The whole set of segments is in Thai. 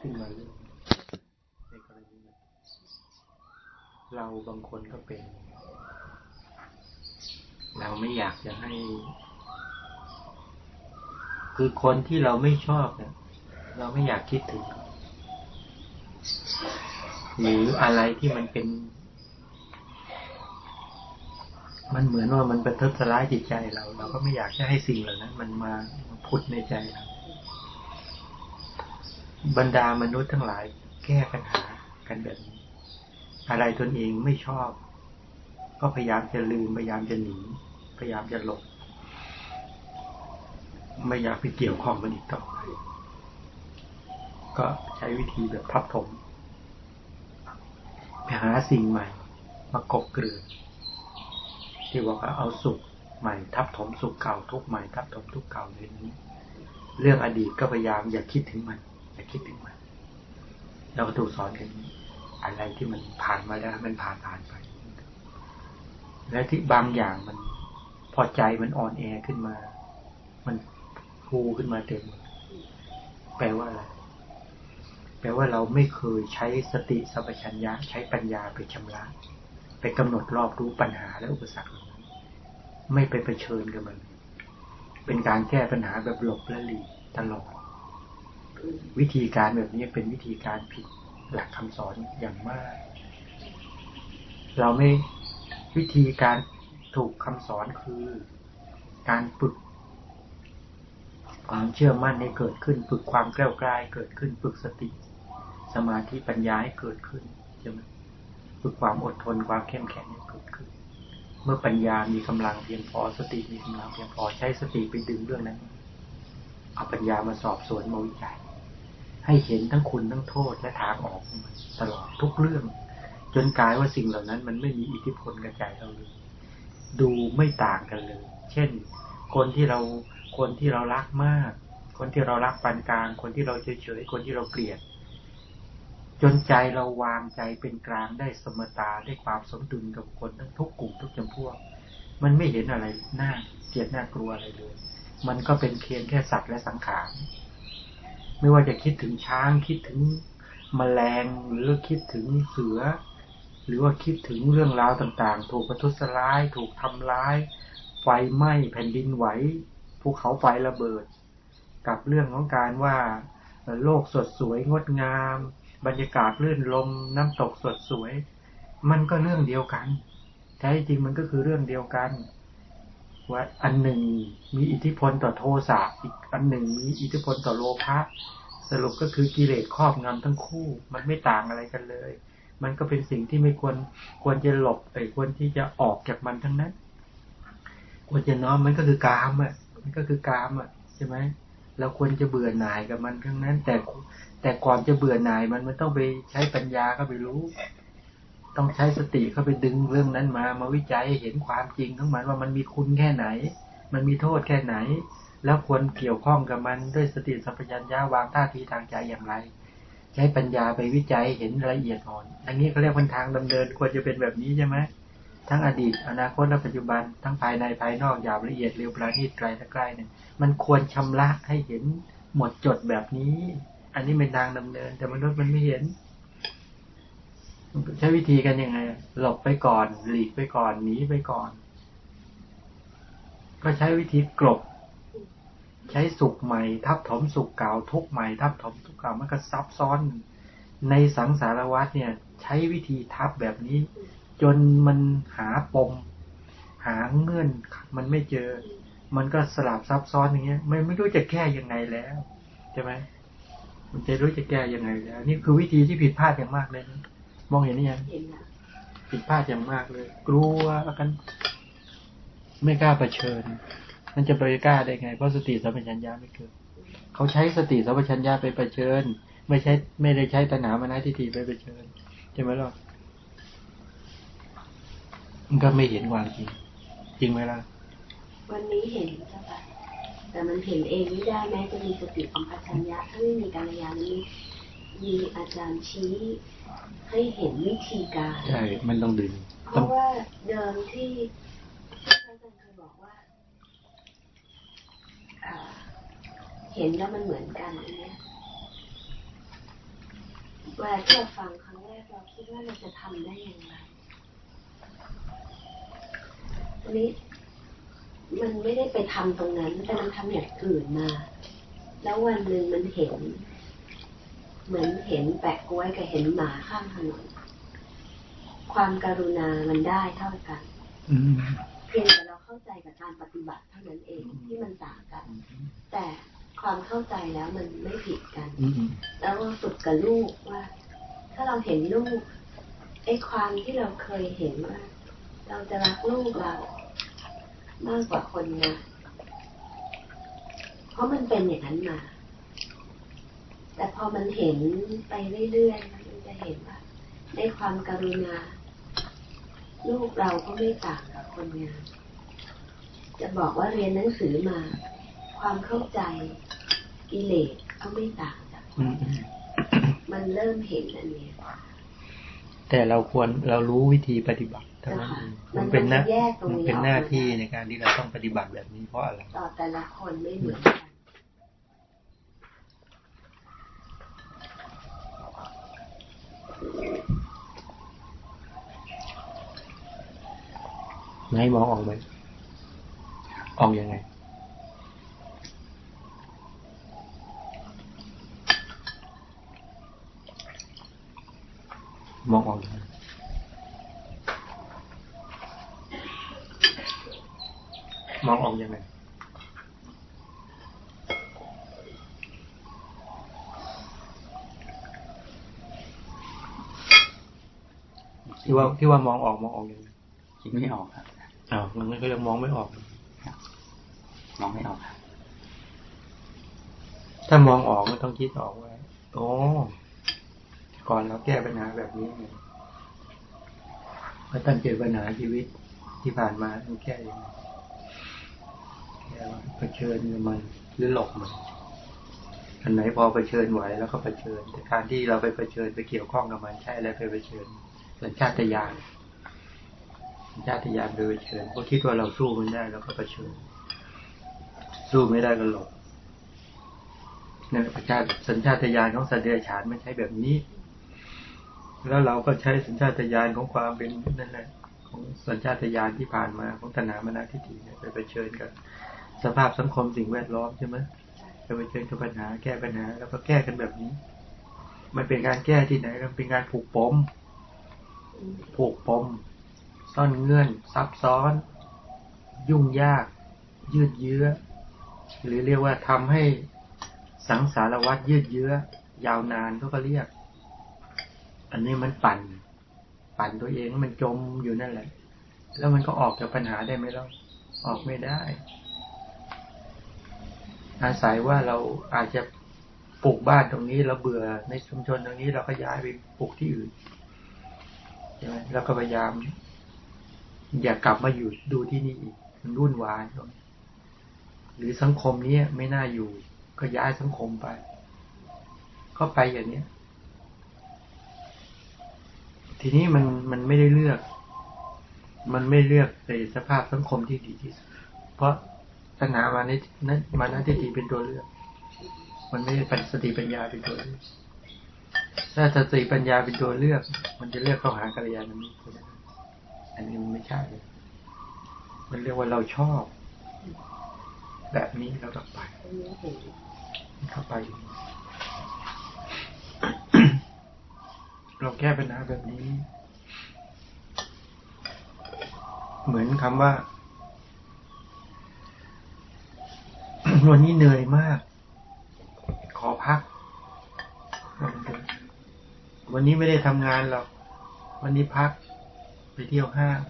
ขึ้นมาเรื่องในกรณีเราบางคนก็เป็น เราไม่อยากจะให้ คือคนที่เราไม่ชอบเนี่ยเราไม่อยากคิดถึง หรืออะไรที่มันเป็น มันเหมือนว่ามันเป็นทุษร้ายจิตใจเรา เราก็ไม่อยากจะให้สิ่งเหล่านั้น มันมาพุทในใจเรา บรรดามนุษย์ทั้งหลาย แก้ปัญหากันแบบนี้ อะไรตนเองไม่ชอบ ก็พยายามจะลืมพยายามจะหนีพยายามจะหลบไม่อยากไปเกี่ยวข้องมันอีกต่อไปก็ใช้วิธีแบบทับถมไปหาสิ่งใหม่ มากบเกลือที่บอกว่าเอาสุขใหม่ ทับถมสุขเก่าทุกใหม่ ทับถมทุกเก่าในนี้ เรื่องอดีตก็พยายามอย่าคิดถึงมัน อย่าคิดถึงมันเราก็ถูกสอนกันอะไรที่มันผ่านมาแล้วมันผ่านผ่านไป และที่บางอย่างมันพอใจมันอ่อนแอขึ้นมา มันฟูขึ้นมาเต็ม แปลว่าอะไรแปลว่าเราไม่เคยใช้สติสัมปชัญญะใช้ปัญญาไปชำระไปกำหนดรอบรู้ปัญหาและอุปสรรคไม่ไปเผชิญกับมัน เป็นการแก้ปัญหาแบบหลบและหลีกตลอด วิธีการแบบนี้เป็นวิธีการผิดหลักคำสอนอย่างมาก เราไม่วิธีการถูกคำสอนคือการฝึก ความเชื่อมั่นให้เกิดขึ้น ฝึกความแกล้วกล้าเกิดขึ้น ฝึกสติ สมาธิปัญญาให้เกิดขึ้นใช่ไหมฝึกความอดทนความเข้มแข็งให้เกิดขึ้น เมื่อปัญญามีกำลังเพียงพอสติมีกำลังเพียงพอใช้สติไปดึงเรื่องนั้นเอาปัญญามาสอบสวนมาวิจัย ให้เห็นทั้งคุณทั้งโทษและทางออกตลอดทุกเรื่อง จนกลายว่าสิ่งเหล่านั้น มันไม่มีอิทธิพลกับใจเราเลย ดูไม่ต่างกันเลย เช่น คนที่เราคนที่เรารักมาก คนที่เรารักปานกลาง คนที่เราเฉยเฉยคนที่เราเกลียด จนใจเราวางใจเป็นกลางได้สมตาได้ความสมดุลกับคนทั้งทุกกลุ่มทุกจำพวก มันไม่เห็นอะไรน่าเกลียดน่ากลัวอะไรเลย มันก็เป็นเพียงแค่สัตว์และสังขาร ไม่ว่าจะคิดถึงช้างคิดถึงมแมลงหรือคิดถึงเสือ หรือว่าคิดถึงเรื่องราวต่างๆ ถูกประทุษร้าย ถูกทำร้าย ไฟไหม้แผ่นดินไหวภูเขาไฟระเบิด กับเรื่องของการว่าโลกสดสวยงดงาม บรรยากาศลื่นลมน้ำตกสดสวย มันก็เรื่องเดียวกันแท้จริงมันก็คือเรื่องเดียวกัน ว่าอันหนึ่งมีอิทธิพลต่อโทสะอีกอันหนึ่งมีอิทธิพลต่อโลภะสรุปก็คือกิเลสครอบงำทั้งคู่ มันไม่ต่างอะไรกันเลย มันก็เป็นสิ่งที่ไม่ควรควรจะหลบไปควรที่จะออกจากมันทั้งนั้น ควรจะน้อมมันก็คือกามอะ มันก็คือกามอะใช่ไหมเราควรจะเบื่อหน่ายกับมันทั้งนั้น แต่แต่ก่อนจะเบื่อหน่ายมันมันต้องไปใช้ปัญญาเข้าไปรู้ ต้องใช้สติเข้าไปดึงเรื่องนั้นมา มาวิจัยเห็นความจริงของมันว่ามันมีคุณแค่ไหน มันมีโทษแค่ไหน แล้วควรเกี่ยวข้องกับมันด้วยสติสัพพัญญาวางท่าทีทางใจอย่างไร ใช้ปัญญาไปวิจัยเห็นละเอียดอ่อน อันนี้เขาเรียกเป็นทางดำเนินควรจะเป็นแบบนี้ใช่ไหมทั้งอดีต อนาคตและปัจจุบันทั้งภายในภายนอกหยาบละเอียดเร็วประณีตไกลและใกล้เนี่ยมันควรชำระให้เห็นหมดจดแบบนี้ อันนี้เป็นทางดำเนิน แต่มนุษย์มันไม่เห็น ใช้วิธีกันยังไง หลบไปก่อน หลีกไปก่อน หนีไปก่อน ก็ใช้วิธีกลบ ใช้สุขใหม่ ทับถมสุขเก่าทุกใหม่ ทับถมทุกเก่ามันก็ซับซ้อน ในสังสารวัฏเนี่ย ใช้วิธีทับแบบนี้ จนมันหาปม หาเงื่อนมันไม่เจอ มันก็สลับซับซ้อนอย่างเงี้ยไม่ไม่รู้จะแก้ยังไงแล้วใช่ไหมมันจะรู้จะแก้ยังไงแล้ว นี่คือวิธีที่ผิดพลาดอย่างมากเลยนะ มองเห็นหรือยังผิดพลาดอย่างมากเลย กลัวกันไม่กล้าเผชิญ มันจะไปกล้าได้ไง เพราะสติสัมปชัญญะไม่เกิดเขาใช้สติสัมปชัญญะไปเผชิญ ไม่ใช่ไม่ได้ใช้ตนามานะทิฏฐิไปเผชิญใช่ไหมล่ะมันก็ไม่เห็นความจริง จริงไหมล่ะ วันนี้เห็นจ้ะค่ะแต่มันเห็นเองไม่ได้แม้จะมีสติสัมปชัญญะถ้าไม่มีการยานี้มี อาจารย์ชี้ให้เห็นวิธีการ ใช่ มันต้องดึง เพราะว่าเดิมที่ที่อาจารย์เคยบอกว่า เห็นแล้วมันเหมือนกันอันนี้เวลาที่เราฟังครั้งแรกเราคิดว่าเราจะทำได้อย่างไรอันนี้มันไม่ได้ไปทำตรงนั้น แต่มันทำอย่างอื่นมา แล้ววันหนึ่งมันเห็น เหมือนเห็นแปะกล้วยกับเห็นหมาข้างถนนความการุณามันได้เท่ากันอืมเพียงแต่เราเข้าใจกับการปฏิบัติเท่านั้นเองที่มันต่างกัน แต่ความเข้าใจแล้วมันไม่ผิดกันอืมแล้วก็ฝึกกับลูกว่า ถ้าเราเห็นลูกไอ้ความที่เราเคยเห็นว่า เราจะรักลูกเรา มากกว่าคนงานเพราะมันเป็นอย่างนั้นมา แต่พอมันเห็นไปเรื่อยๆมันจะเห็นว่าในความการุณา ลูกเราก็ไม่ต่างกับคนงานจะบอกว่าเรียนหนังสือมา ความเข้าใจกิเลสก็ไม่ต่างจากอืมมันเริ่มเห็นอันเนี้ยแต่เราควรเรารู้วิธีปฏิบัติเท่านั้นเองมัมันนเป็นหน้าแยกตรงมันนี้เป็นออกหน้ามาที่ในการที่เราต้องปฏิบัติแบบนี้เพราะอะไรต่อแต่ละคนไม่เหมือนกัน ให้มองออกไหมออกยังไง มองออกยังไงมองออกยังไงที่ว่าที่ว่ามองออกมองออกยังไงคิดไม่ออกครับ อ้าวมันก็ยังมองไม่ออกมองไม่ออกครับถ้ามองออกก็ต้องคิดออกว่าโอ้ก่อนเราแก้ปัญหาแบบนี้ไงพอตั้งเจอปัญหาชีวิตที่ผ่านมาต้องแก้ยังไงแก้ว่าเผชิญกับมันหรือหลบมันอันไหนพอเผชิญไหวแล้วก็เผชิญแต่การที่เราไปเผชิญไปเกี่ยวข้องกับมันใช่แล้วไปเผชิญสัญชาตญาณสั ญชาตญาณโดยเชิญเพราะคิดว่าเราสู้มันได้แล้วก็เผชิญสู้ไม่ได้ก็หลบนั่นแหละประชาสัญชาตญาณของสัตว์เดรัจฉานมันใช้แบบนี้ แล้วเราก็ใช้สัญชาตญาณของความเป็นนั่นแหละของสัญชาตญาณที่ผ่านมาของตนามนาทิฏฐิเนี่ยไปเผชิญกับสภาพสังคมสิ่งแวดล้อมใช่ไหมไปเผชิญกับปัญหาแก้ปัญหา แล้วก็แก้กันแบบนี้ มันเป็นการแก้ที่ไหนมันเป็นการผูกปมอืมผูกปม ซ่อนเงื่อนซับซ้อน ยุ่งยาก ยืดเยื้อ หรือเรียกว่าทำให้สังสารวัฏยืดเยื้อ ยาวนานเขาก็เรียก อันนี้มันปั่น ปั่นตัวเองมันจมอยู่นั่นแหละ แล้วมันก็ออกจากปัญหาได้ไหมล่ะออกไม่ได้ อาศัยว่าเราอาจจะปลูกบ้านตรงนี้เราเบื่อในชุมชนตรงนี้เราก็ย้ายไปปลูกที่อื่นใช่ไหมแล้วก็พยายาม อย่ากลับมาอยู่ดูที่นี่อีกมันรุ่นวายหรือสังคมนี้ไม่น่าอยู่ ก็ย้ายสังคมไป ก็ไปอย่างนี้ทีนี้มันมันไม่ได้เลือก มันไม่เลือกในสภาพสังคมที่ดีที่สุด เพราะตัณหามาในนั้นมานะทิฏฐิเป็นตัวเลือก มันไม่ได้ปัญสติปัญญาเป็นตัวเลือก ถ้าสติปัญญาเป็นตัวเลือก มันจะเลือกเข้าหากัลยาณมิตรก็ได้ อันนี้มันไม่ใช่ มันเรียกว่าเราชอบ แบบนี้เราก็ไปอันนี้เห็นเข้าไป เราแก้ปัญหาแบบนี้ เหมือนคำว่าวันนี้เหนื่อยมาก ขอพัก วันนี้ไม่ได้ทำงานหรอก วันนี้พัก ไปเที่ยวห้าง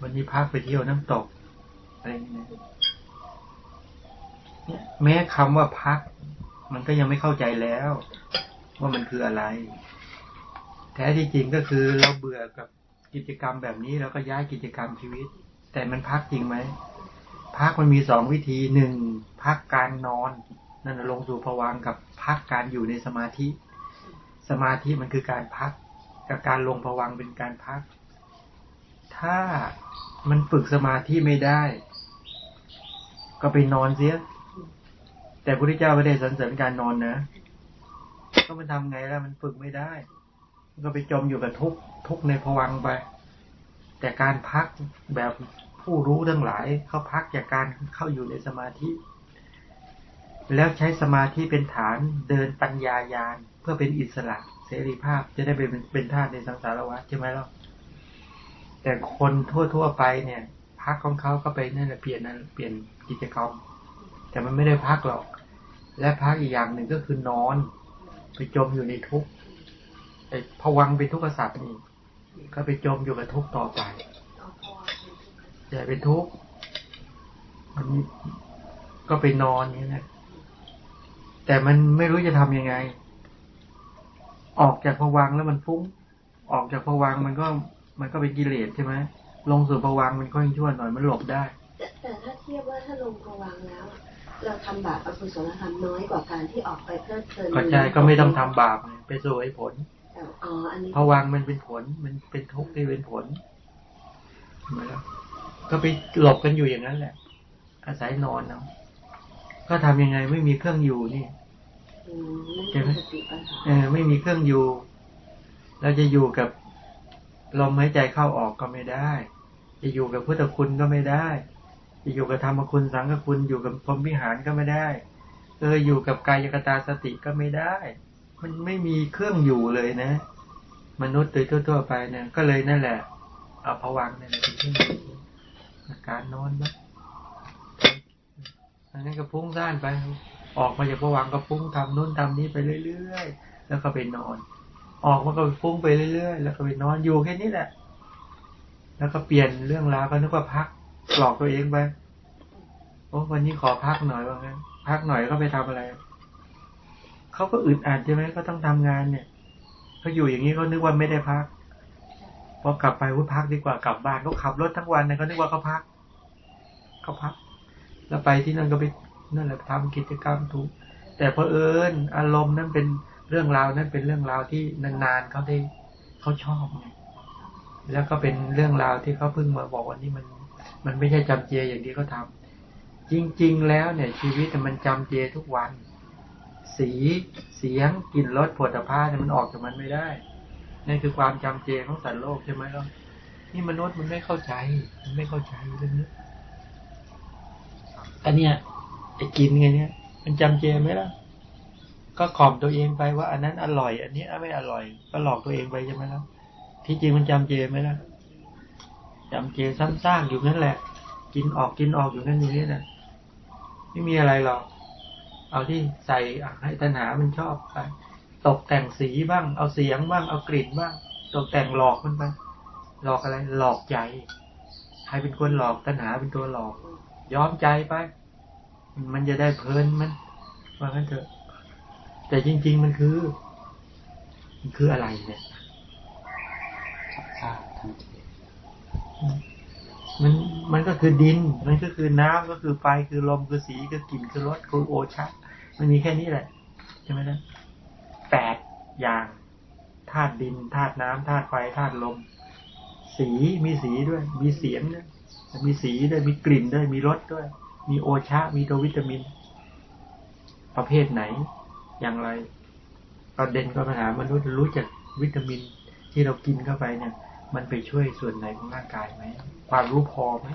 วันนี้พักไปเที่ยวน้ำตกอะไรอย่างเงี้ยเนี่ยแม้คำว่าพัก มันก็ยังไม่เข้าใจแล้ว ว่ามันคืออะไร แท้ที่จริงก็คือเราเบื่อกับกิจกรรมแบบนี้เราก็ย้ายกิจกรรมชีวิต แต่มันพักจริงไหมพักมันมีสองวิธีหนึ่งพักการนอน นั่นลงสู่ภวังกับพักการอยู่ในสมาธิ สมาธิมันคือการพัก กับการลงภวังเป็นการพัก ถ้ามันฝึกสมาธิไม่ได้ ก็ไปนอนเสีย แต่พระพุทธเจ้าไม่ได้สรรเสริญการนอนนะ ก็มันทำไงล้วมันฝึกไม่ได้ ก็ไปจมอยู่กับทุกทุกในภวังไป แต่การพักแบบผู้รู้ทั้งหลายเขาพักจากการเข้าอยู่ในสมาธิ แล้วใช้สมาธิเป็นฐานเดินปัญญายาณเพื่อเป็นอิสระ เสรีภาพจะได้เป็นเป็นธาตุในสังสารวัฏใช่ไหมล่ะแต่คนทั่วๆไปเนี่ย พักของเขาก็ไปนั่นแหละเปลี่ยนนั่นเปลี่ยนกิจกรรม แต่มันไม่ได้พักหรอก และพักอีกอย่างหนึ่งก็คือนอน ไปจมอยู่ในทุกข์ไอ้ผวังเป็นทุกข์สัตว์นี่ก็ไปจมอยู่กับทุกข์ต่อไปอย่าเป็นทุกข์มันก็ไปนอนนี่นะแต่มันไม่รู้จะทำยังไง ออกจากภวังค์แล้วมันฟุ้ง ออกจากภวังค์มันก็มันก็เป็นกิเลสใช่ไหมลงสู่ภวังค์มันก็ยังชั่วหน่อยมันหลบได้ แต่แต่ถ้าเทียบว่าถ้าลงภวังค์แล้ว เราทำบาปอกุศลธรรมน้อยกว่าการที่ออกไปเพลิดเพลินก็ใช่ก็ไม่ต้องทำบาปไงไปสู่ไอ้ผลแต่อ๋ออันนี้ภวังค์มันเป็นผลมันเป็นทุกข์ที่เป็นผลเห็นไหมล่ะก็ไปหลบกันอยู่อย่างนั้นแหละ อาศัยนอนเนาะก็ทำยังไงไม่มีเครื่องอยู่นี่ อืมนั่นคือสติปัญหาเออไม่มีเครื่องอยู่ เราจะอยู่กับลมหายใจเข้าออกก็ไม่ได้ จะอยู่กับพุทธคุณก็ไม่ได้ จะอยู่กับธรรมคุณสังฆคุณอยู่กับพรหมวิหารก็ไม่ได้เอออยู่กับกายกตาสติก็ไม่ได้ มันไม่มีเครื่องอยู่เลยนะ มนุษย์โดยทั่ว ๆ ไปเนี่ย ก็เลยนั่นแหละ เอาผวังค์เนี่ยเป็นเครื่องอยู่อาการนอนบ้างอันนั้นก็พุ่งซ่านไป ออกมาจากผวังก็พุ่งทำนู่นทำนี้ไปเรื่อยๆ แล้วก็ไปนอน ออกมาก็ฟุ้งไปเรื่อยๆ แล้วก็ไปนอนอยู่แค่นี้แหละ แล้วก็เปลี่ยนเรื่องราวก็นึกว่าพักหลอกตัวเองไปโอ้วันนี้ขอพักหน่อยว่างั้นพักหน่อยก็ไปทำอะไรเขาก็อึดอัดใช่ไหมก็ต้องทำงานเนี่ยเขาอยู่อย่างนี้เขานึกว่าไม่ได้พักพอกลับไปวุ้พักดีกว่ากลับบ้านเขาขับรถทั้งวันเนี่ยเขานึกว่าเขาพักเขาพัก แล้วไปที่นั่นก็ไป นั่นแหละทำกิจกรรมถูก แต่เพอเอิญอารมณ์นั้นเป็นเรื่องราวนั้นเป็นเรื่องราวที่นานๆเขาได้เขาชอบไงแล้วก็เป็นเรื่องราวที่เขาเพิ่งมาบอกว่านี่มัน มันไม่ใช่จำเจอย่างที่เขาทำจริง ๆ แล้วเนี่ย ชีวิตมันจำเจทุกวัน สีเสียงกลิ่นรสผลิตภัณฑ์เนี่มันออกจากมันไม่ได้นี่คือความจำเจของสัตว์โลกใช่ไหมล่ะนี่มนุษย์มันไม่เข้าใจ มันไม่เข้าใจเรื่องนี้อันเนี้ย ไอ้กินไงเนี่ย มันจำเจไหมล่ะ ก็ขอมตัวเองไปว่าอันนั้นอร่อย อันนี้ไม่อร่อย ก็หลอกตัวเองไปใช่ไหมล่ะ ที่จริงมันจำเจไหมล่ะจำเจซ้ำซากอยู่นั่นแหละ กินออกกินออกอยู่นั่นอยู่นี่นะไม่มีอะไรหรอก เอาที่ใส่ให้ตัณหามันชอบไป ตกแต่งสีบ้าง เอาเสียงบ้าง เอากลิ่นบ้าง ตกแต่งหลอกมันไป หลอกอะไร หลอกใจ ใครเป็นคนหลอกตัณหาเป็นตัวหลอกยอมใจไป มันจะได้เพลินมันว่างั้นเถอะ แต่จริง ๆ มันคือ มันคืออะไรเนี่ยทราบทั้งทีมันมันก็คือดิน มันก็คือน้ำก็คือไฟคือลมคือสีคือกลิ่นคือรสคือโอชะมันมีแค่นี้แหละใช่ไหมนะแปดอย่างธาตุดินธาตุน้ำธาตุไฟธาตุลม สีมีสีด้วย มีเสียงด้วยมีสีด้วยมีกลิ่นด้วยมีรสด้วย มีโอชะมีตัววิตามิน ประเภทไหน อย่างไรประเด็นก็ปัญหามนุษย์รู้จักวิตามินที่เรากินเข้าไปเนี่ย มันไปช่วยส่วนไหนของร่างกายไหม ความรู้พอไหม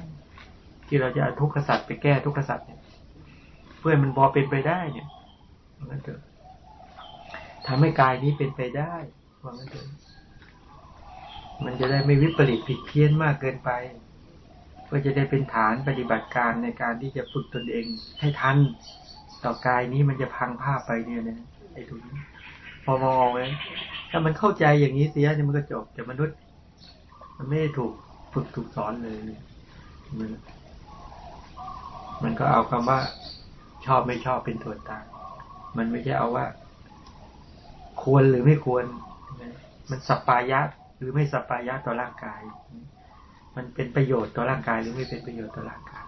ที่เราจะเอาทุกขสัตว์ไปแก้ทุกขสัตว์เนี่ย เพื่อมันพอเป็นไปได้เนี่ยว่างั้นเถอะทำให้กายนี้เป็นไปได้ว่างั้นเถอะมันจะได้ไม่วิปริตผิดเพี้ยนมากเกินไป พื่อจะได้เป็นฐานปฏิบัติการในการที่จะฝึกตนเองให้ทันต่อกายนี้มันจะพังภาพไปเนี่ยนะไอ้ตรงนี้พอมองไหมถ้ามันเข้าใจอย่างนี้เสียเนี่ยมันก็จบแต่มนุษย์ มันไม่ได้ถูกฝึกถูกสอนเลยมันมันก็เอาคำว่าชอบไม่ชอบเป็นตัวตางมันไม่ใช่เอาว่า ควรหรือไม่ควร มันสปายะหรือไม่สปปายะต่อร่างกาย มันเป็นประโยชน์ต่อร่างกายหรือไม่เป็นประโยชน์ต่อร่างกาย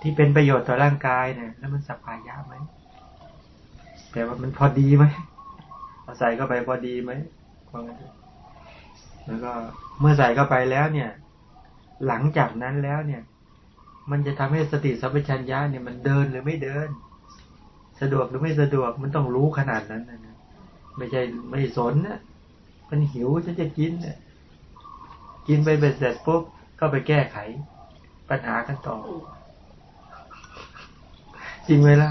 ที่เป็นประโยชน์ต่อร่างกายเนี่ย แล้วมันสัปปายะไหมแต่ว่ามันพอดีไหมเอาใส่เข้าไปพอดีไหมว่ามแล้วก็เมื่อใส่เข้าไปแล้วเนี่ย หลังจากนั้นแล้วเนี่ย มันจะทำให้สติสัมปชัญญะเนี่ยมันเดินหรือไม่เดิน สะดวกหรือไม่สะดวกมันต้องรู้ขนาดนั้นนะนะไม่ใช่ไม่สนนะมันหิวฉันจะกินเนี่ย กินไปเบ็ดเสร็จปุ๊บก็ไปแก้ไข ปัญหากันต่อ จริงไหมล่ะ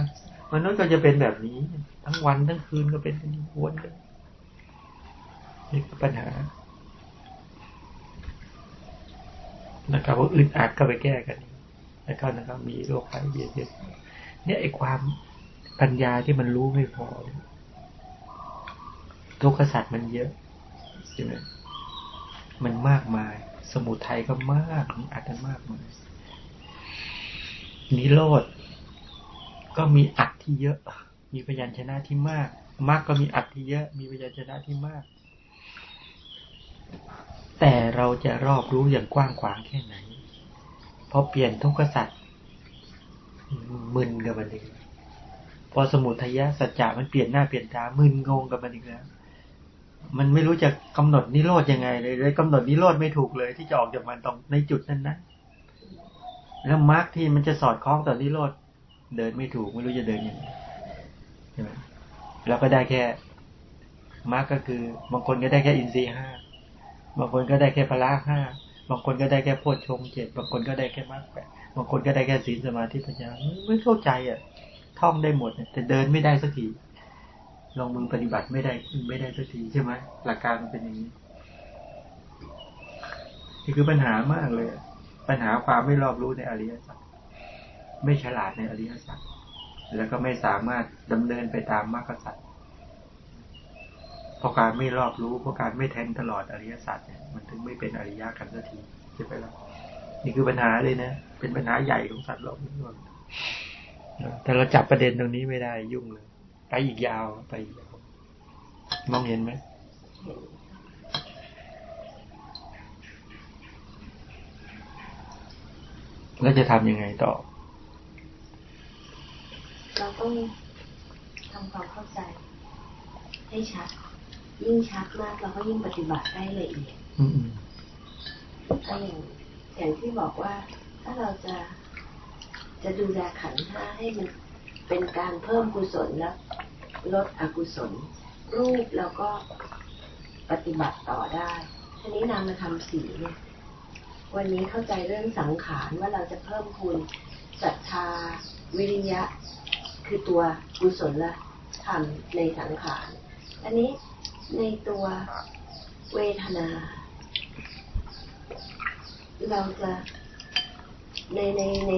มนุษย์ก็จะเป็นแบบนี้ ทั้งวันทั้งคืนก็เป็นวนกันนี่คือปัญหานะครับว่าอึดอัดก็ไปแก้กันนะครับนะครับ มีโรคภัยเบียดเบียนเนี่ยไอ้ความปัญญาที่มันรู้ไม่พอ ทุกขสัตว์มันเยอะใช่ไหม มันมากมาย สมุทัยก็มากอัดกันมากมายนิโรธก็มีอัดที่เยอะ มีพยัญชนะที่มากมากก็มีอัดที่เยอะ มีพยัญชนะที่มาก แต่เราจะรอบรู้อย่างกว้างขวางแค่ไหนพอเปลี่ยนทุกขสัตว์มึนกับมันเองพอสมุทัยะสัจจะมันเปลี่ยนหน้าเปลี่ยนตามึนงงกับมันอีกแล้ว มันไม่รู้จะกำหนดนิโรธยังไงเลยเลยกำหนดนิโรธไม่ถูกเลย ที่จะออกจากมันตรงในจุดนั้นนะแล้วมรรคที่มันจะสอดคล้องต่อนิโรธเดินไม่ถูกไม่รู้จะเดินยังไงใช่ไหมเราก็ได้แค่มรรคก็คือบางคนก็ได้แค่อินทรีย์ห้าบางคนก็ได้แค่พละห้าบางคนก็ได้แค่โพชฌงเจ็ดบางคนก็ได้แค่มรรคแปดบางคนก็ได้แค่ศีลสมาธิปัญญาไม่เข้าใจอะท่องได้หมดแต่เดินไม่ได้สักที ลองมือปฏิบัติไม่ได้ไม่ได้สักทีใช่ไหมหลักการมันเป็นอย่างนี้นี่คือปัญหามากเลย ปัญหาความไม่รอบรู้ในอริยสัจไม่ฉลาดในอริยสัจแล้วก็ไม่สามารถดำเนินไปตามมรรคสัจเพราะการไม่รอบรู้เพราะการไม่แทงตลอดอริยสัจเนี่ย มันถึงไม่เป็นอริยกันสักทีใช่ไหมล่ะนี่คือปัญหาเลยนะเป็นปัญหาใหญ่ของสัตว์โลกนี่นแต่เราจับประเด็นตรงนี้ไม่ได้ยุ่งเลย ไปอีกยาวไปอีกยาวมองเห็นไหมแล้วจะทำยังไงต่อ เราต้องทำความเข้าใจ ให้ชัด ยิ่งชัดมากเราก็ยิ่งปฏิบัติได้ละเอียดอืมก็อย่างอย่างที่บอกว่า ถ้าเราจะจะดูแลขันธ์ห้าให้มันเป็นการเพิ่มกุศลและ ลดอกุศล รูปเราก็ปฏิบัติต่อได้ทีนี้นามธรรมสีเนี่ยวันนี้เข้าใจเรื่องสังขารว่าเราจะเพิ่มคูณศรัทธา วิริยะ คือตัวกุศลละธรรมในสังขาร อันนี้ในตัวเวทนา เราจะในในใน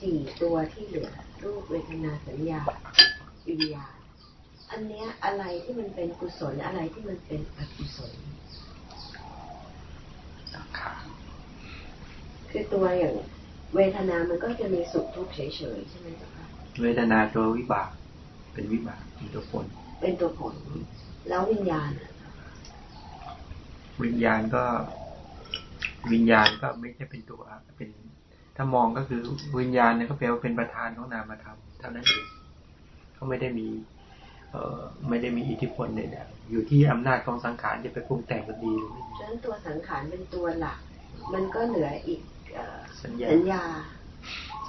สี่ตัวที่เหลือ รูปเวทนาสัญญา วิญญาณ อันเนี้ยอะไรที่มันเป็นกุศลอะไรที่มันเป็นอกุศลสังขารคือตัวอย่างเวทนา มันก็จะมีสุขทุกข์เฉยๆใช่ไหมเจ้าคะเวทนาตัววิบาก เป็นวิบากเป็นตัวผล เป็นตัวผล แล้ววิญญาณอะวิญญาณก็ วิญญาณก็ไม่ใช่เป็นตัวเป็น ถ้ามองก็คือวิญญาณเนี่ยก็แปลว่าเป็นประธานของนามธรรมเท่านั้นเองเขาไม่ได้มีเอ่อ ไม่ได้มีอิทธิพลใดๆอยู่ที่อำนาจของสังขารจะไปปรุงแต่งก็ดีหรือไม่ดีฉะนั้นตัวสังขารเป็นตัวหลัก มันก็เหลืออีกเอ่อสัญญา สัญญา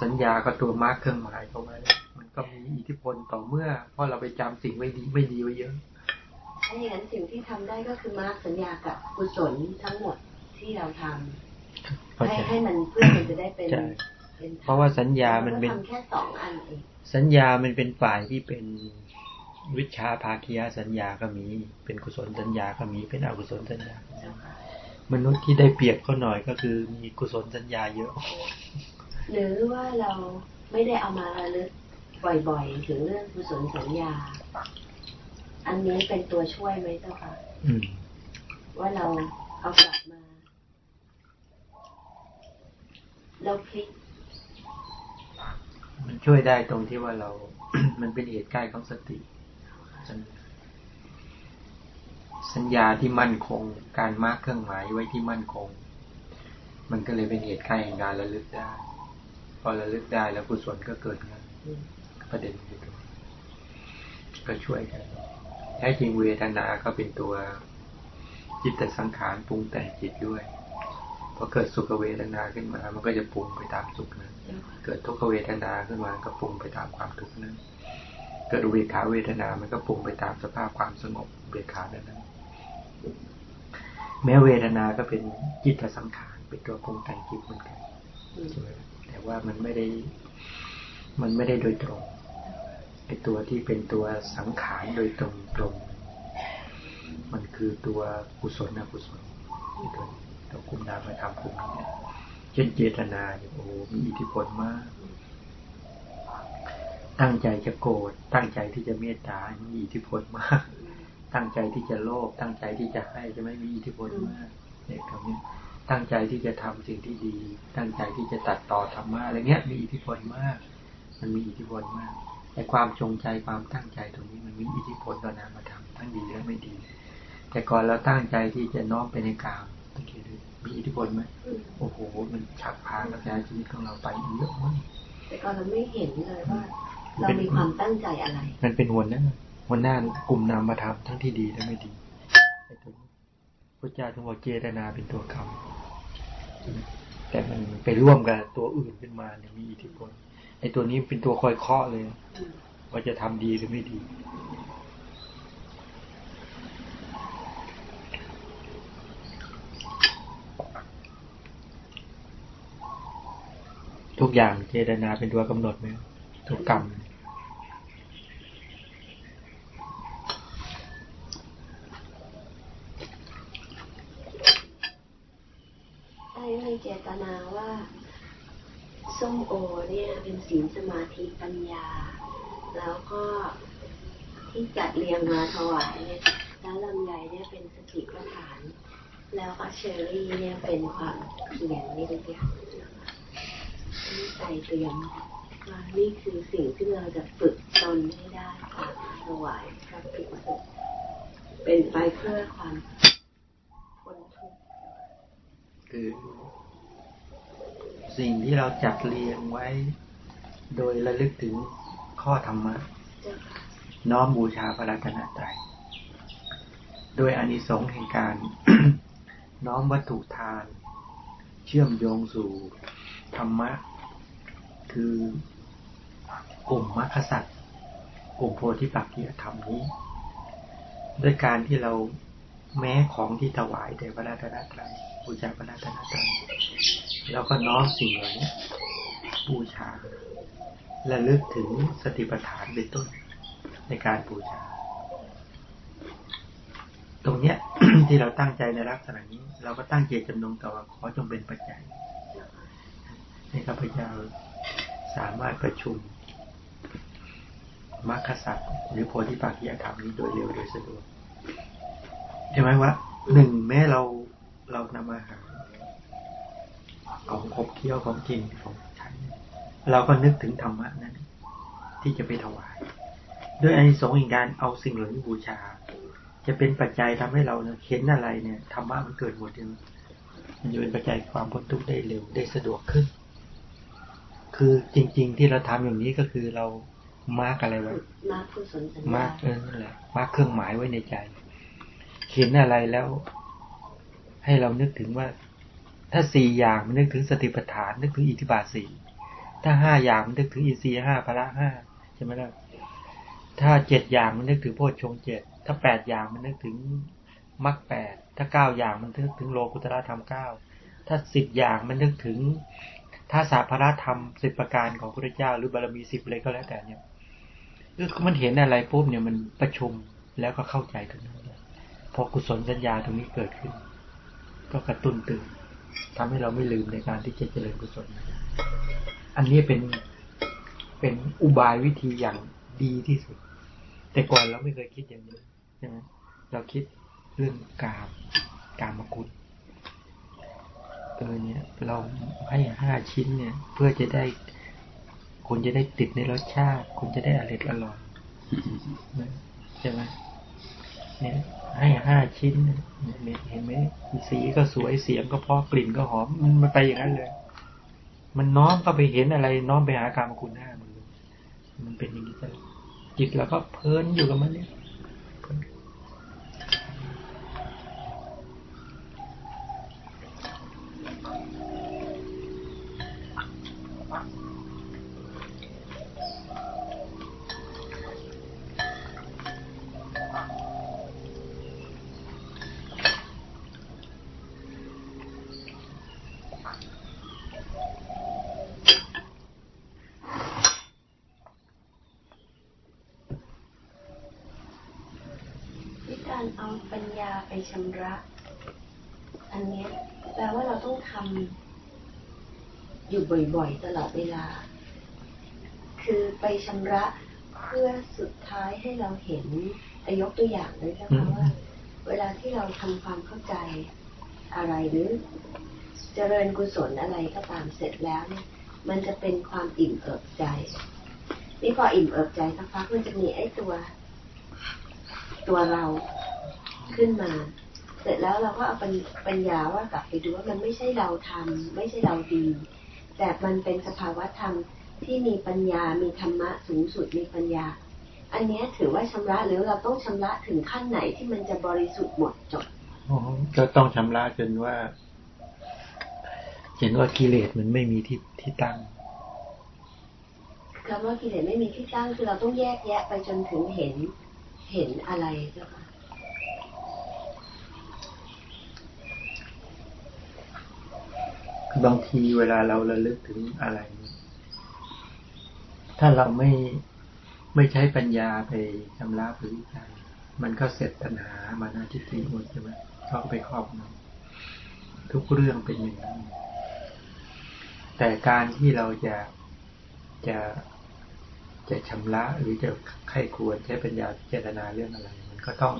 สัญญาก็ตัวมาร์กเครื่องหมายเขาไว้มันก็มีอิทธิพลต่อเมื่อ เพราะเราไปจำสิ่งไม่ดีไม่ดีไว้เยอะถ้าอย่างนั้นสิ่งที่ทำได้ก็คือมาร์กสัญญากับกุศลทั้งหมดที่เราทำเข้าให้ใจให้มันเพื่อมันจะได้เป็นใช่เป็นเพราะว่าสัญญามันเป็นรก็ทำแค่สองอันเองสัญญามันเป็นฝ่ายที่เป็น วิชาภาคียสัญญาก็มี เป็นกุศลสัญญาก็มี เป็นอกุศลสัญญาก็มีเจ้าค่ะมนุษย์ที่ได้เปรียบเขาหน่อยก็คือมีกุศลสัญญาเยอะ หรือว่าเราไม่ได้เอามาระลึกบ่อยๆ ถึงเรื่องกุศลสัญญา อันนี้เป็นตัวช่วยไหมเจ้าค่ะอืมว่าเราเอากลับมา เราพลิกมันช่วยได้ตรงที่ว่าเรา มันเป็นเหตุใกล้ของสติ สัญญาที่มั่นคง การมาร์กเครื่องหมายไว้ที่มั่นคง มันก็เลยเป็นเหตุใกล้แห่งการระลึกได้ พอระลึกได้แล้วกุศลก็เกิดง่ายประเด็นคือตรงก็ช่วยกันแท้จริงเวทนาก็เป็นตัวจิตสังขารปรุงแต่งจิตด้วยพอเกิดสุขเวทนาขึ้นมา มันก็จะปรุงไปตามสุขนั้น เกิดทุกขเวทนาขึ้นมาก็ปรุงไปตามความทุกข์นั้น กิดอุเบกขาเวทนา มันก็ปรุงไปตามสภาพความสงบเบกขานั้นแม้เวทนา ก็เป็นจิตสังขาร เป็นตัวปรุงแต่งจิตเหมือนกันใช่ไหมแต่ว่ามันไม่ได้ มันไม่ได้โดยตรงไอตัวที่เป็นตัวสังขารโดยตรงตรง มันคือตัวกุศลนะกุศลตัวตัวคุมนามธรรมคุมนี้เช่นเจตนาโอ้มีอิทธิพลมาก ตั้งใจจะโกรธตั้งใจที่จะเมตตามีอิทธิพลมาก ตั้งใจที่จะโลภตั้งใจที่จะให้จะไม่มีอิทธิพลมากเนี่ยคำนี้ตั้งใจที่จะทำสิ่งที่ดี ตั้งใจที่จะตัดต่อธรรมะอะไรเงี้ย มีอิทธิพลมาก มันมีอิทธิพลมากแต่ความจงใจความตั้งใจตรงนี้มันมีอิทธิพลต่อนามธรรมทั้งดีและไม่ดี แต่ก่อนเราตั้งใจที่จะน้อมไปในกามตั้งใจดูมีอิทธิพลไหมโอ้โห มันฉับพากระจายชีวิตของเราไปเยอะมากแต่ก่อนเราไม่เห็นเลยว่า เรามีความตั้งใจอะไร มันเป็นหัวหน้าหัวหน้ากลุ่มนามธรรมทั้งที่ดีและไม่ดีพระเจ้าจึงบอกเจตนาเป็นตัวคำแต่มันไปร่วมกับตัวอื่นขึ้นมาเนี่ยมีอิทธิพลไอ้ตัวนี้เป็นตัวคอยเคาะเลย ว่าจะทำดีหรือไม่ดี ทุกอย่างเจตนาเป็นตัวกำหนดไหม ตัวกรรม ไอ้มีเจตนาว่าส้มโอเนี่ยเป็นศีลสมาธิปัญญา แล้วก็ที่จัดเรียงมาถวายเนี่ยแล้วลำไยเนี่ยเป็นสติปัฏฐาน แล้วก็เชอรี่เนี่ยเป็นความเพียรนี่ทุกอย่างนี่เตรียม นี่คือสิ่งที่เราจะฝึกตนให้ได้ค่ะถวายพระภิกษุเป็นไปเพื่อความพ้นทุกข์คือ สิ่งที่เราจัดเรียงไว้ โดยระลึกถึงข้อธรรมะเจ้าค่ะน้อมบูชาพระรัตนตรัยโดยอานิสงส์แห่งการ น้อมวัตถุทาน เชื่อมโยงสู่ธรรมะ คือ กลุ่มมรรคสัตว์กลุ่มโพธิปักขียธรรมนี้ ด้วยการที่เราแม้ของที่ถวายแด่พระรัตนตรัยบูชาพระรัตนตรัยแล้วก็น้อมสิ่งเหล่านี้บูชาและลึกถึงสติปัฏฐานเป็นต้นในการบูชา ตรงเนี้ยที่เราตั้งใจในลักษณะนี้ เราก็ตั้งเจตจำนงต่อว่าขอจงเป็นปัจจัยให้ข้าพเจ้าสามารถประชุม มรรคสัตว์หรือโพธิปักขียธรรมนี้โดยเร็วโดยสะดวกใช่ไหมว่าหนึ่งแม้เราเรานำอาหารของขบเคี้ยวของกินของใช้เราก็นึกถึงธรรมะนั้น ที่จะไปถวาย ด้วยอานิสงส์แห่งการเอาสิ่งเหล่านี้บูชา จะเป็นปัจจัยทำให้เราเนี่ยเห็นอะไรเนี่ยธรรมะมันเกิดหมดเลยมันจะเป็นปัจจัยความพ้นทุกข์ได้เร็วได้สะดวกขึ้น คือจริง ๆ ที่เราทำอย่างนี้ก็คือเรา mark อะไรไว้มากุศลสัญมาญาร์กเออนั่นแหละ mark เครื่องหมายไว้ในใจ เห็นอะไรแล้ว ให้เรานึกถึงว่า ถ้าสี่อย่างมันนึกถึงสติปัฏฐาน นึกถึงอิทธิบาทสี่ถ้าห้าอย่างมันนึกถึงอินทรีย์ห้าพละห้าใช่ไหมล่ะถ้าเจ็ดอย่างมันนึกถึงโพชฌงค์เจ็ดถ้าแปดอย่างมันนึกถึงมรรคแปดถ้าเก้าอย่างมันนึกถึงโลกุตระธรรมเก้าถ้าสิบอย่างมันนึกถึงถ้าสาพระธรรมสิบประการของพระเจ้าหรือบารมีสิบเลยก็แล้วแต่เนี่ยคือ มันเห็นอะไรปุ๊บเนี่ยมันประชุมแล้วก็เข้าใจตรงนั้นพอกุศลสัญญาตรงนี้เกิดขึ้น ก็กระตุ้นตื่นทำให้เราไม่ลืมในการที่จะเจริญกุศล อันนี้เป็นเป็นอุบายวิธีอย่างดีที่สุด แต่ก่อนเราไม่เคยคิดอย่างนี้ใช่ไหมเราคิดเรื่องกามกามกุศเออเนี่ย เราให้ห้าชิ้นเนี่ย เพื่อจะได้ คุณจะได้ติดในรสชาติ คุณจะได้อร่อยอร่อยใช่ไหมเนี่ยให้ห้าชิ้นเนี่ยเห็นไหมสีก็สวยเสียงก็เพราะกลิ่นก็หอม มันมันไปอย่างนั้นเลย มันน้อมก็ไปเห็นอะไร น้อมไปหากามคุณห้ามันเลยมันเป็นอย่างนี้ตลอดจิตแล้วก็เพลินอยู่กับมันเนี่ยเพลิน การเอาปัญญาไปชำระ อันเนี้ยแปลว่าเราต้องทำอยู่ บ่อยๆ ตลอดเวลา คือไปชำระเพื่อสุดท้ายให้เราเห็นยกตัวอย่างเลยนะคะว่า เวลาที่เราทำความเข้าใจอะไรหรือ เจริญกุศลอะไรก็ตามเสร็จแล้วเนี่ย มันจะเป็นความอิ่มเอิบใจนี่พออิ่มเอิบใจสักพักมันจะมีไอ้ตัว ตัวเราขึ้นมา เสร็จแล้วเราก็เอาปัญญาว่ากลับไปดูว่ามันไม่ใช่เราทำไม่ใช่เราดี แต่มันเป็นสภาวะธรรมที่มีปัญญา มีธรรมะสูงสุด มีปัญญา อันนี้ถือว่าชำระหรือเราต้องชำระถึงขั้นไหนที่มันจะบริสุทธิ์หมดจดก็ต้องชำระจนว่าเห็นว่ากิเลสมันไม่มีที่ที่ตั้งคำว่ากิเลสไม่มีที่ตั้งคือเราต้องแยกแยะไปจนถึงเห็นเห็นอะไรเจ้าค่ะ บางทีเวลาเราระลึกถึงอะไร ถ้าเราไม่ไม่ใช้ปัญญาไปชำระไปวิจัยมันก็เสร็จปัญหามานาทิฏฐิหมดใช่ไหมเข้าไปครอบงำทุกเรื่องเป็นอย่างนั้นแต่การที่เราจะจะจะชำระหรือจะไข้ควรใช้ปัญญาพิจารณาเรื่องอะไร มันก็ต้อง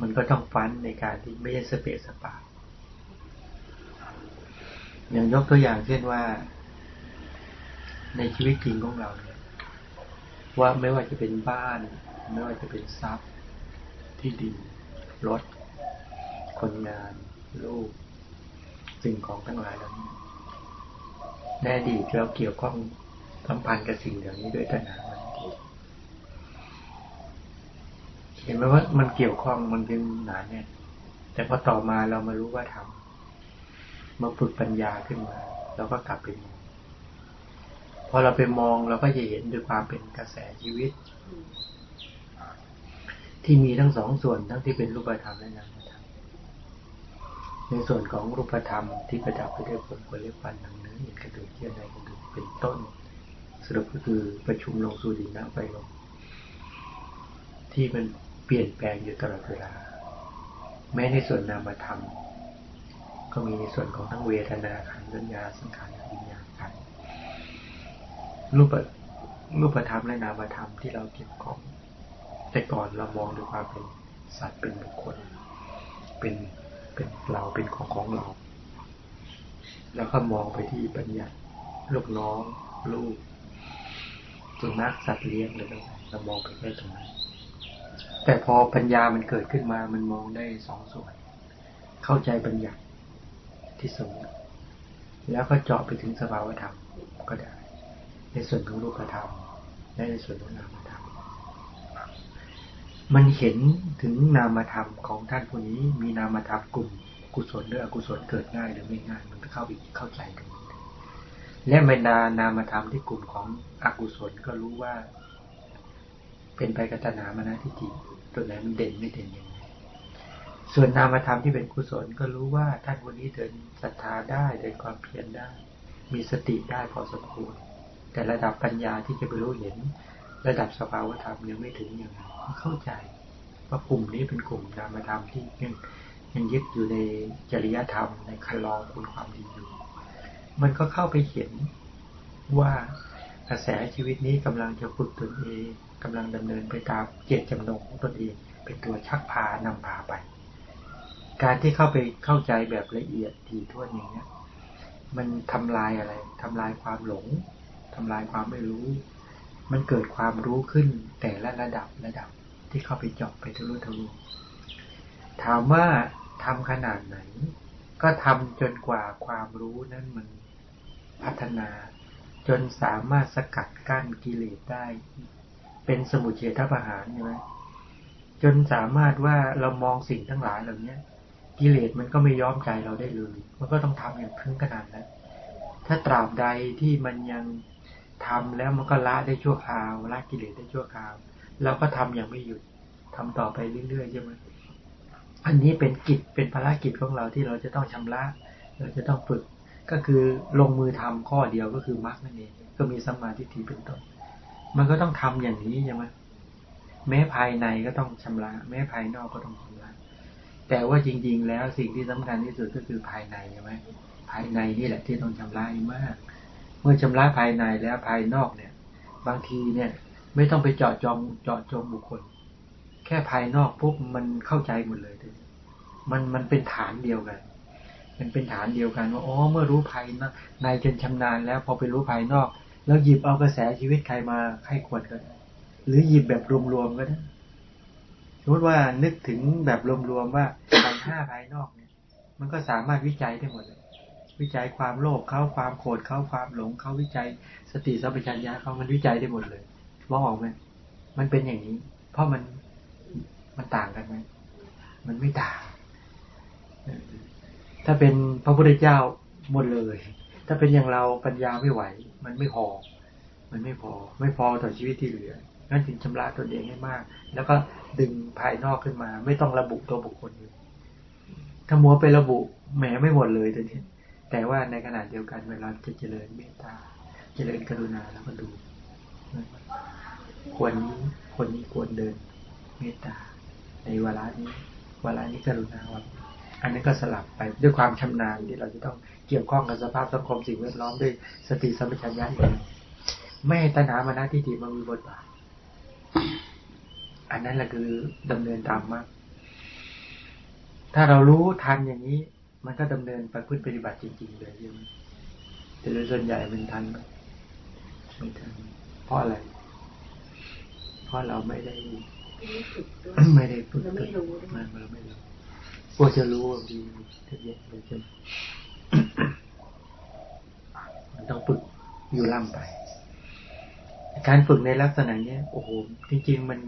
มันก็ต้องฟันในการที่ไม่ใช่สเปสสปา อย่างยกตัวอย่างเช่นว่า ในชีวิตจริงของเราเนี่ยว่าไม่ว่าจะเป็นบ้าน ไม่ว่าจะเป็นทรัพย์ ที่ดินรถ คนงาน ลูก สิ่งของทั้งหลายเหล่านี้ในอดีเราเกี่ยวข้องสัมพันธ์กับสิ่งเหล่านี้ด้วยตัณหามันเห็นไหมว่ามันเกี่ยวข้องมันเป็นหนาเนี่ยแต่พอต่อมาเรามารู้ว่าทำ มาฝึกปัญญาขึ้นมาเราก็กลับไปมองพอเราไปมองเราก็จะเห็นด้วยความเป็นกระแสชีวิต ที่มีทั้งสองส่วนทั้งที่เป็นรูปธรรมและนามธรรมในส่วนของรูปธรรมที่ประดับไปด้วยผลผลิตภัณฑ์หนังเนื้อเอ็นกระดูกเยื่อในกระดูกเป็นต้นสรุปก็คือประชุมลงสู่ดินน้ำไฟลมที่มันเปลี่ยนแปลงอยู่ตลอดเวลา แม้ในส่วนนามธรรม ก็มีในส่วนของทั้งเวทนาขันธ์สัญญาสังขารวิญญาณขันรูปรูปธรรมและนามธรรมที่เราเกี่ยวของ แต่ก่อนเรามองด้วยความเป็นสัตว์เป็นบุคคล เป็นเป็นเราเป็นของของเรา แล้วก็มองไปที่ปัญญาลูกน้องลูกสุนัขสัตว์เลี้ยงเลยเรามองไปแค่ตรงนั้นแต่พอปัญญามันเกิดขึ้นมามันมองได้สองส่วน เข้าใจปัญญา ที่สูง แล้วก็เจาะไปถึงสภาวธรรมก็ได้ ในส่วนของรูปธรรมและในส่วนของนามธรรมมันเห็นถึงนามธรรมของท่านผู้นี้ มีนามธรรมกลุ่ม กุศลหรืออกุศลเกิดง่ายหรือไม่ง่ายมันก็เข้าไปเข้าใจตรงนี้และบรรดานามธรรมที่กลุ่มของอกุศลก็รู้ว่า เป็นไปกัตนามานะทิฏฐิตัวไหนมันเด่นไม่เด่นยัง ส่วนนามธรรมที่เป็นกุศลก็รู้ว่าท่านวันนี้เดินศรัทธาได้เดินความเพียรได้ มีสติได้พอสมควรแต่ระดับปัญญาที่จะไปรู้เห็น ระดับสภาวธรรมยังไม่ถึงอย่างไรเข้าใจว่ากลุ่มนี้เป็นกลุ่มนามธรรมที่ยังยังยึดอยู่ในจริยธรรมในคันลองคุณความดีอยู่ มันก็เข้าไปเห็นว่ากระแสชีวิตนี้กำลังจะฝึกตนเองกำลังดำเนินไปตามเจตจำนงของตนเอง เป็นตัวชักพานำพาไป การที่เข้าไปเข้าใจแบบละเอียดถี่ถ้วนอย่างนี้ยมันทำลายอะไรทำลายความหลงทำลายความไม่รู้ มันเกิดความรู้ขึ้นแต่ละระดับระดับที่เข้าไปเจาะไปทะลุทะลุถามว่าทำขนาดไหน ก็ทำจนกว่าความรู้นั้นมันพัฒนา จนสามารถสกัดกั้นกิเลสได้ เป็นสมุทเฉทประหารใช่ไหมจนสามารถว่าเรามองสิ่งทั้งหลายเหล่านี้ กิเลสมันก็ไม่ยอมใจเราได้เลย มันก็ต้องทำอย่างถึงขนาดนั้น ถ้าตราบใดที่มันยังทำแล้วมันก็ละได้ชั่วคราวละกิเลสได้ชั่วคราวเราก็ทำอย่างไม่หยุดทำต่อไปเรื่อยๆใช่ไหมอันนี้เป็นกิจเป็นภารกิจของเราที่เราจะต้องชำระเราจะต้องฝึกก็คือลงมือทำข้อเดียวก็คือมรรคนั่นเองก็มีสัมมาทิฏฐิเป็นต้น มันก็ต้องทำอย่างนี้ใช่ไหมแม้ภายในก็ต้องชำระ แม้ภายนอกก็ต้องชำระ แต่ว่าจริง ๆ แล้วสิ่งที่สำคัญที่สุดก็คือภายในใช่ไหมภายในนี่แหละที่ต้องชำระมาก เมื่อชำระภายในแล้วภายนอกเนี่ย บางทีเนี่ย ไม่ต้องไปเจาะจองเจาะจงบุคคล แค่ภายนอกปุ๊บมันเข้าใจหมดเลยมันมันเป็นฐานเดียวกัน มันเป็นฐานเดียวกันว่าอ๋อเมื่อรู้ภายในจนชำนาญแล้วพอไปรู้ภายนอก แล้วหยิบเอากระแสชีวิตใครมาให้ควรก็ได้หรือหยิบแบบรวมๆก็ได้ มมติว่านึกถึงแบบรวมๆว่าขันห้าภายนอกเนี่ย มันก็สามารถวิจัยได้หมดเลย วิจัยความโลภเขาความโกรธเขาความหลงเขาวิจัยสติสัมปชัญญะเขามันวิจัยได้หมดเลยมองออกไหมมันเป็นอย่างนี้ เพราะมันมันต่างกันไหมมันไม่ต่าง ถ้าเป็นพระพุทธเจ้าหมดเลย ถ้าเป็นอย่างเราปัญญาไม่ไหว มันไม่พอ มันไม่พอ ไม่พอต่อชีวิตที่เหลือ งั้นถึงชำระตนเองให้มาก แล้วก็ดึงภายนอกขึ้นมา ไม่ต้องระบุตัวบุคคลอยู่ถ้ามัวไประบุแหมไม่หมดเลยตัวนี้แต่ว่าในขณะเดียวกันเวลาจะเจริญเมตตา เจริญกรุณาแล้วก็ดู ควรนี้คนนี้ควรเดิน เมตตา ในเวลานี้เวลานี้กรุณาวันอันนี้ก็สลับไปด้วยความชำนาญที่เราจะต้องเกี่ยวข้องกับสภาพสังคมสิ่งแวดล้อมด้วยสติสัมปชัญญะอย่างไม่ตัณหามานะที่ดีมามีบทบาท อันนั้นแหละคือดำเนินตามมากถ้าเรารู้ทันอย่างนี้ มันก็ดำเนินไปพึ่งปฏิบัติจริงๆเลยใช่ไหมแต่โดยส่วนใหญ่มันทันไม่ทันเพราะอะไร เพราะเราไม่ได้ไม่ได้ฝึกเราไม่รู้มันเราไม่รู้กลัวจะรู้ว่าดีเยอะเลยใช่ไหมมันต้องฝึกอยู่ล่ำไป การฝึกในลักษณะเนี้ยโอ้โหจริง ๆ มัน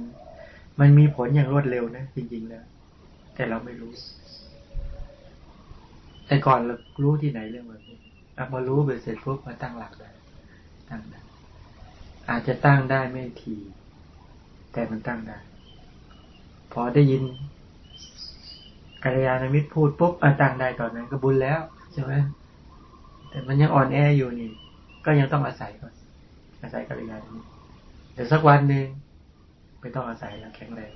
มันมีผลอย่างรวดเร็วนะจริงๆแล้วแต่เราไม่รู้ แต่ก่อนเรารู้ที่ไหนเรื่องแบบนี้มารู้ไปเสร็จปุ๊บมาตั้งหลักได้ตั้งได้อาจจะตั้งได้ไม่ที แต่มันตั้งได้ พอได้ยินกัลยาณมิตรพูดปุ๊บตั้งได้ตอนนั้นก็บุญแล้วใช่ไหมแต่มันยังอ่อนแออยู่นี่ ก็ยังต้องอาศัยก่อน อาศัยกัลยาณมิตรเดี๋ยวสักวันหนึ่งไม่ต้องอาศัยแล้วแข็งแรง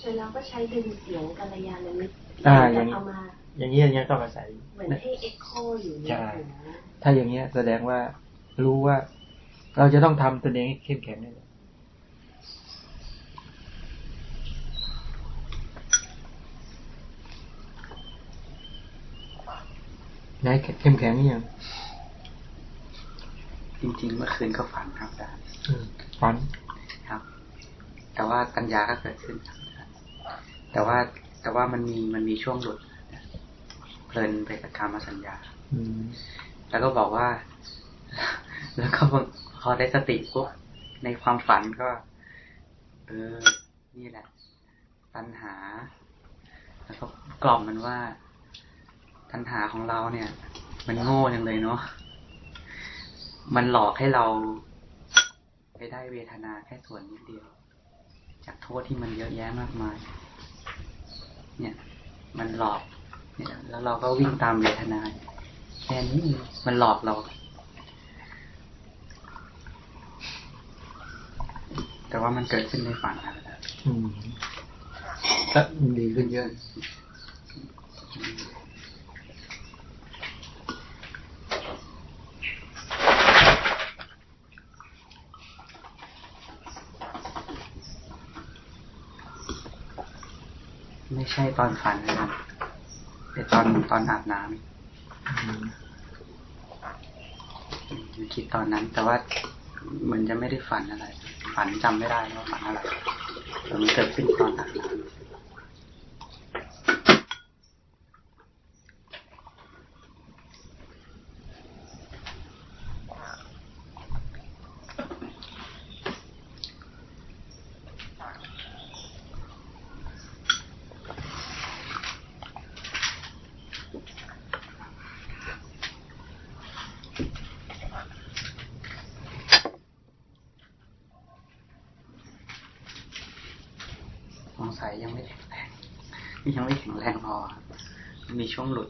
แต่เราก็ใช้ดึงเสียงกัลยาณมิตรอ่าอย่างนี้อย่างนี้อย่างนี้ต้องอาศัยเหมือนให้เอ็กโคอยู่ใช่ถ้าอย่างเงี้ย แสดงว่ารู้ว่า เราจะต้องทำตัวเองให้เข้มแข็งเลยนายเข้มแข็งยัง จริงๆ เมื่อคืนก็ฝันครับอาจารย์ฝันครับ แต่ว่าปัญญาก็เกิดขึ้นครับแต่ว่าแต่ว่ามันมีมันมีช่วงหลุดเพลินไปกับการมาสัญญาแล้วก็บอกว่า แล้วก็พอได้สติปุ๊บในความฝันก็ เออ นี่แหละ ปัญหา แล้วก็กล่อมมันว่าปัญหาของเราเนี่ย มันโง่ยังเลยเนาะ มันหลอกให้เราไปได้เวทนาแค่ส่วนนิดเดียว จากโทษที่มันเยอะแยะมากมาย เนี่ย มันหลอก เนี่ย แล้วเราก็วิ่งตามเวทนาแค่นี้มันหลอกเรา แต่ว่ามันเกิดขึ้นในฝันนะครับอืมก็ดีขึ้นเยอะ ใช่ตอนฝันนะครับแต่ตอนตอนอาบน้ำคิดตอนนั้น แต่ว่ามันจะไม่ได้ฝันอะไร ฝันจำไม่ได้ว่าฝันอะไรแต่มันเกิดขึ้นตอนอาบน้ำยังไม่แข็งแรงพอ มี ช่วงหลุด